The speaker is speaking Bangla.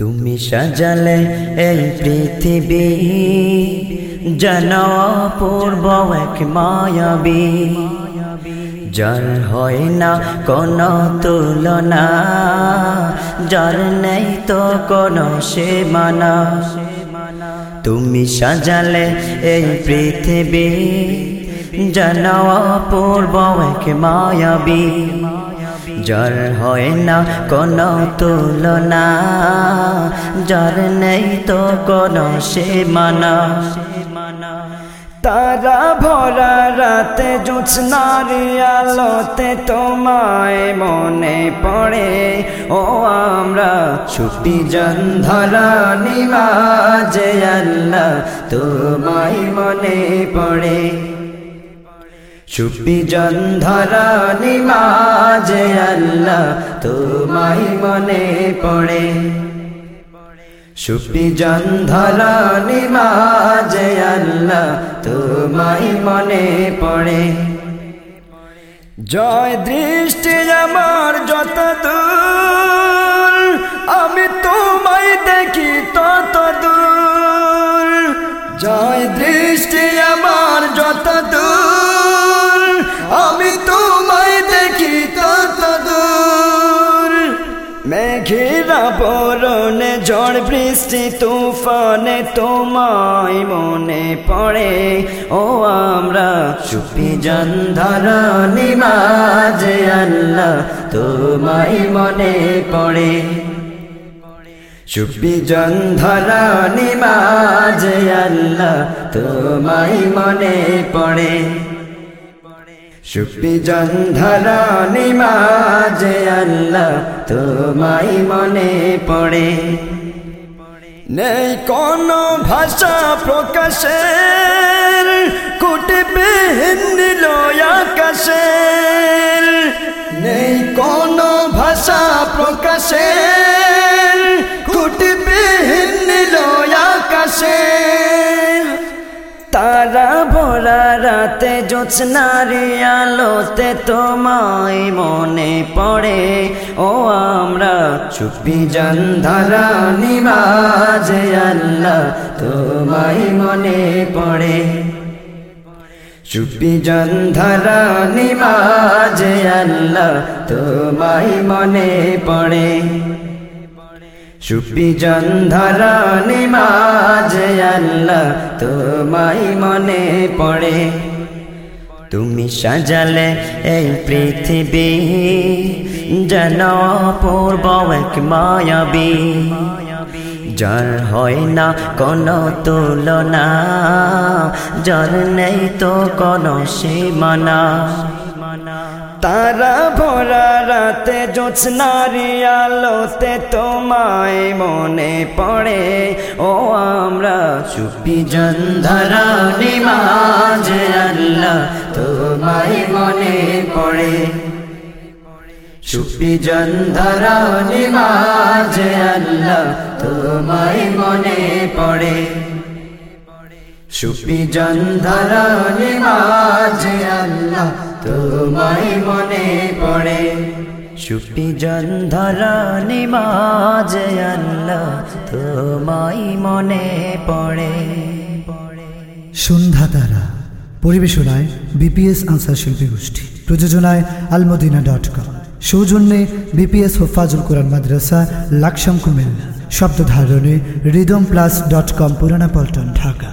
তুমি সাজালে এই পৃথিবী যেন পূর্ব এক মায়াবী। যার হয় না কোন তুলনা, যার নেই তো কোন সে মানা তুমি সাজালে এই পৃথিবী যেন পূর্ব এক মায়াবী। যার হয় না, কোন তুলনা। যার নেই তো কোন সে মানা তারা ভরা রাতে জোৎস্নারি আলোতে তোমায় মনে পড়ে। ও আমরা ছুটি জন্ধরা নিমাজে আল্লাহ তোমায় মনে পড়ে। চুপি জন্ধরা নিমাজে আল্লাহ তোমায় মনে পড়ে। সুপি জন্ধরা নিমাজে আল্লাহ তোমায় মনে পড়ে। জয় দৃষ্টি আমার যত দূর আমি মেঘেরা বরণে ঝড় বৃষ্টি তুফানে তোমায় মনে পড়ে। ও আমরা চুপি জন্ধরা নিমাজে আল্লাহ তোমায় মনে পড়ে। চুপি জন্ধরা নিমাজে আল্লাহ তোমায় মনে পড়ে। সুপি জন্ধরা নিমাজে আল্লাহ তোমায় মনে পড়ে। নেই কোন ভাষা প্রকাশের কুটবে নিল আকাশের। নেই কোন ভাষা প্রকাশের কুটবে নিল আকাশের। রাতে জোৎস্নারি আলোতে তোমায় মনে পড়ে। ও আমরা চুপি জন্ধরা নিমাজে, আল্লাহ তোমায় মনে পড়ে। চুপি জন্ধরা নিমাজে, আল্লাহ তোমায় মনে পড়ে। চুপি জন্ধরা নিমাজে, আল্লাহ তোমায় মনে পড়ে। তুমি সাজালে এই পৃথিবী, যেন পূর্ব এক মায়াবী। যার হয় না কোন তুলনা, যার নেই তো কোন সীমানা। তারা ভরা রাতে জোৎস্নারি আলোতে তোমায় মনে পড়ে। ও আমরা চুপি জন্ধরা নিমাজে আল্লাহ তোমায় মনে পড়ে। চুপি জন্ধরা নিমাজে আল্লাহ তোমায় মনে পড়ে। সুপি জন্ধরা নিমাজে আল্লাহ তোমায় মনে পড়ে। সুপি জন্ধরা নিমাজে আল্লাহ তোমায় মনে পড়ে। সন্ধ্যা তারা পরিবেশনায় বিপিএস আনসার শিল্পী গোষ্ঠী প্রযোজনায় আলমদিনা ডট কম সৌজন্যে বিপিএস হোফাজুল কোরআন মাদ্রাসা লাকসাম কুমিল্লা শব্দ ধারণে rhythm plus dot com Purana Paltan Dhaka.